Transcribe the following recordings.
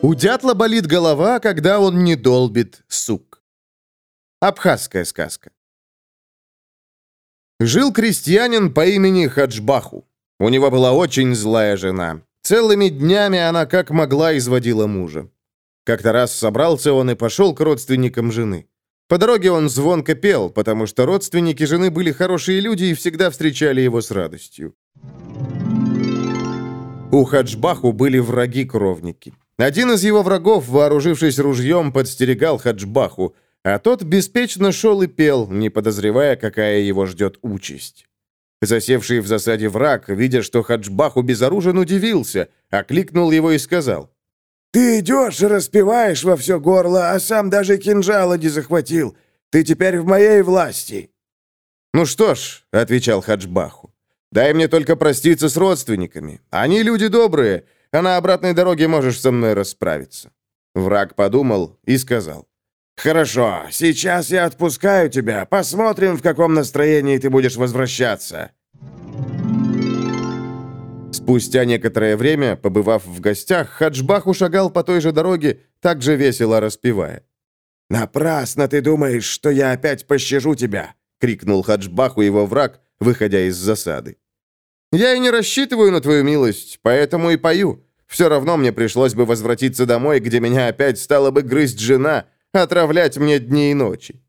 У дятла болит голова, когда он не долбит сук. Абхазская сказка. Жил крестьянин по имени Хаджбаху. У него была очень злая жена. Целыми днями она как могла изводила мужа. Как-то раз собрался он и пошел к родственникам жены. По дороге он звонко пел, потому что родственники жены были хорошие люди и всегда встречали его с радостью. У Хаджбаху были враги-кровники. Один из его врагов, вооружившись ружьем, подстерегал Хаджбаху, а тот беспечно шел и пел, не подозревая, какая его ждет участь. Засевший в засаде враг, видя, что Хаджбаху безоружен, удивился, окликнул его и сказал. «Ты идешь и распеваешь во все горло, а сам даже кинжала не захватил. Ты теперь в моей власти». «Ну что ж», — отвечал Хаджбаху, — «дай мне только проститься с родственниками. Они люди добрые, а на обратной дороге можешь со мной расправиться». Враг подумал и сказал. «Хорошо, сейчас я отпускаю тебя. Посмотрим, в каком настроении ты будешь возвращаться». Спустя некоторое время, побывав в гостях, Хаджбах ушагал по той же дороге, так же весело распевая. «Напрасно ты думаешь, что я опять пощажу тебя!» — крикнул Хаджбаху его враг, выходя из засады. «Я и не рассчитываю на твою милость, поэтому и пою. Все равно мне пришлось бы возвратиться домой, где меня опять стала бы грызть жена, отравлять мне дни и ночи».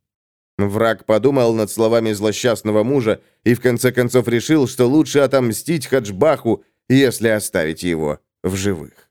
Враг подумал над словами злосчастного мужа и в конце концов решил, что лучше отомстить Хаджбаху, если оставить его в живых.